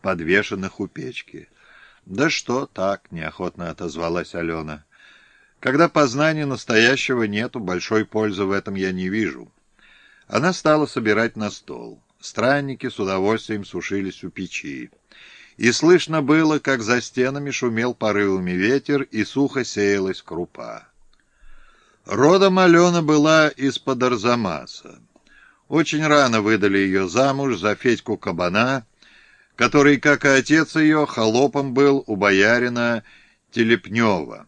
подвешенных у печки. «Да что так?» — неохотно отозвалась Алена. «Когда познания настоящего нету, большой пользы в этом я не вижу». Она стала собирать на стол. Странники с удовольствием сушились у печи. И слышно было, как за стенами шумел порывами ветер, и сухо сеялась крупа. Родом Алена была из-под Арзамаса. Очень рано выдали ее замуж за Федьку Кабана, который, как и отец ее, холопом был у боярина Телепнева.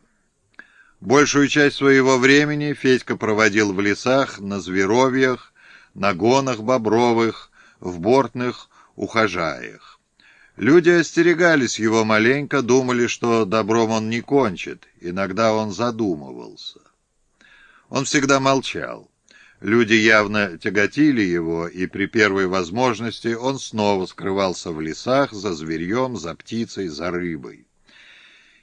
Большую часть своего времени Федька проводил в лесах, на зверовьях, на гонах бобровых, в бортных ухожаях. Люди остерегались его маленько, думали, что добром он не кончит. Иногда он задумывался. Он всегда молчал. Люди явно тяготили его, и при первой возможности он снова скрывался в лесах за зверьем, за птицей, за рыбой.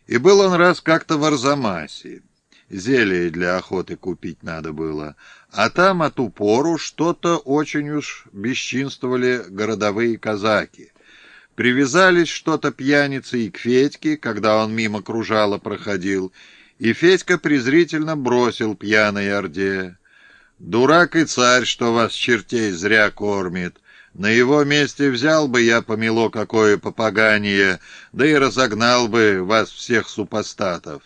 И был он раз как-то в Арзамасе. Зелье для охоты купить надо было. А там от упору что-то очень уж бесчинствовали городовые казаки. Привязались что-то пьяницы и к Федьке, когда он мимо кружала проходил, и Федька презрительно бросил пьяной орде. «Дурак и царь, что вас чертей зря кормит. На его месте взял бы я помело какое попаганье, да и разогнал бы вас всех супостатов».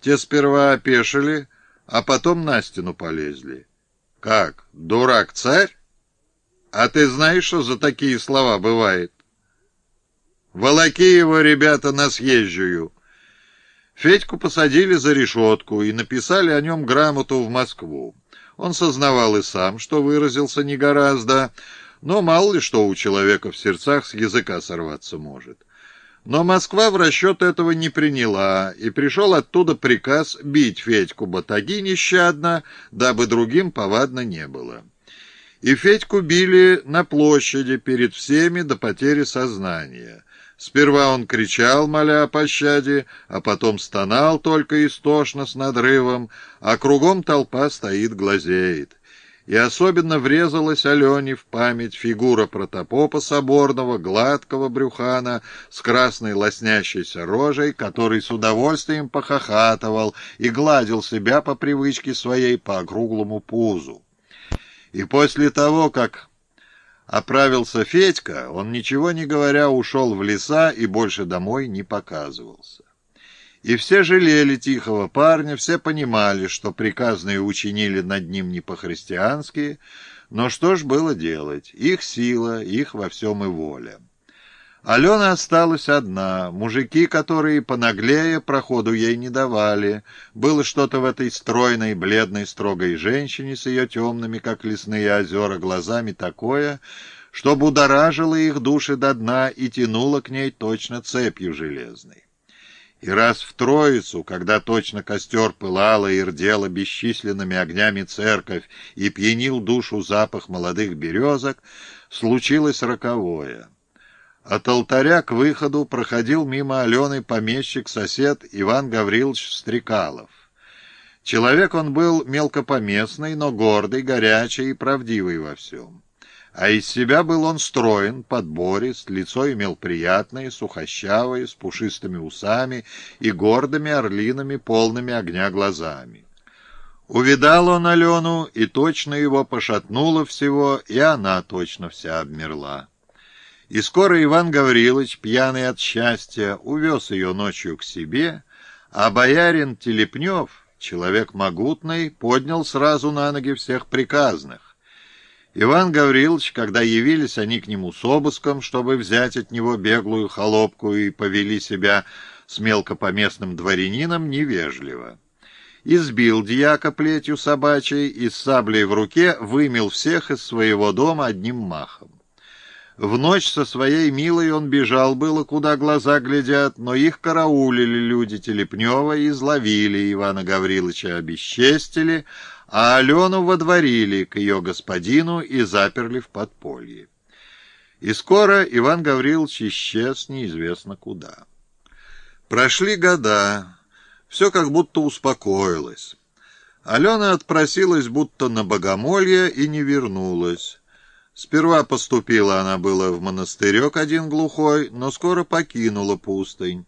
Те сперва опешили, а потом на стену полезли. «Как, дурак-царь? А ты знаешь, что за такие слова бывает?» «Волоки его, ребята, на съезжую!» Федьку посадили за решетку и написали о нем грамоту в Москву. Он сознавал и сам, что выразился не гораздо, но мало ли что у человека в сердцах с языка сорваться может. Но Москва в расчет этого не приняла, и пришел оттуда приказ бить Федьку батаги нещадно, дабы другим повадно не было. И Федьку били на площади перед всеми до потери сознания. Сперва он кричал, моля о пощаде, а потом стонал только истошно с надрывом, а кругом толпа стоит, глазеет и особенно врезалась Алене в память фигура протопопа соборного, гладкого брюхана, с красной лоснящейся рожей, который с удовольствием похохатывал и гладил себя по привычке своей по округлому пузу. И после того, как оправился Федька, он, ничего не говоря, ушел в леса и больше домой не показывался. И все жалели тихого парня, все понимали, что приказные учинили над ним не по-христиански, но что ж было делать? Их сила, их во всем и воля. Алена осталась одна, мужики, которые понаглее проходу ей не давали. Было что-то в этой стройной, бледной, строгой женщине с ее темными, как лесные озера, глазами такое, что будоражило их души до дна и тянуло к ней точно цепью железной. И раз в Троицу, когда точно костер пылала и рдела бесчисленными огнями церковь и пьянил душу запах молодых березок, случилось роковое. От алтаря к выходу проходил мимо Алены помещик-сосед Иван Гаврилович Стрекалов. Человек он был мелкопоместный, но гордый, горячий и правдивый во всем. А из себя был он строен, подборист, лицо имел приятное, сухощавое, с пушистыми усами и гордыми орлиными, полными огня глазами. Увидал он Алену, и точно его пошатнуло всего, и она точно вся обмерла. И скоро Иван Гаврилович, пьяный от счастья, увез ее ночью к себе, а боярин Телепнев, человек могутный, поднял сразу на ноги всех приказных. Иван Гаврилович, когда явились они к нему с обыском, чтобы взять от него беглую холопку и повели себя с мелкопоместным дворянином невежливо. Избил дьяка плетью собачьей и с саблей в руке вымел всех из своего дома одним махом. В ночь со своей милой он бежал было, куда глаза глядят, но их караулили люди Телепнева и изловили Ивана Гавриловича, обесчестили, а Алену водворили к ее господину и заперли в подполье. И скоро Иван Гаврилович исчез неизвестно куда. Прошли года, все как будто успокоилось. Алена отпросилась будто на богомолье и не вернулась. Сперва поступила она было в монастырек один глухой, но скоро покинула пустынь.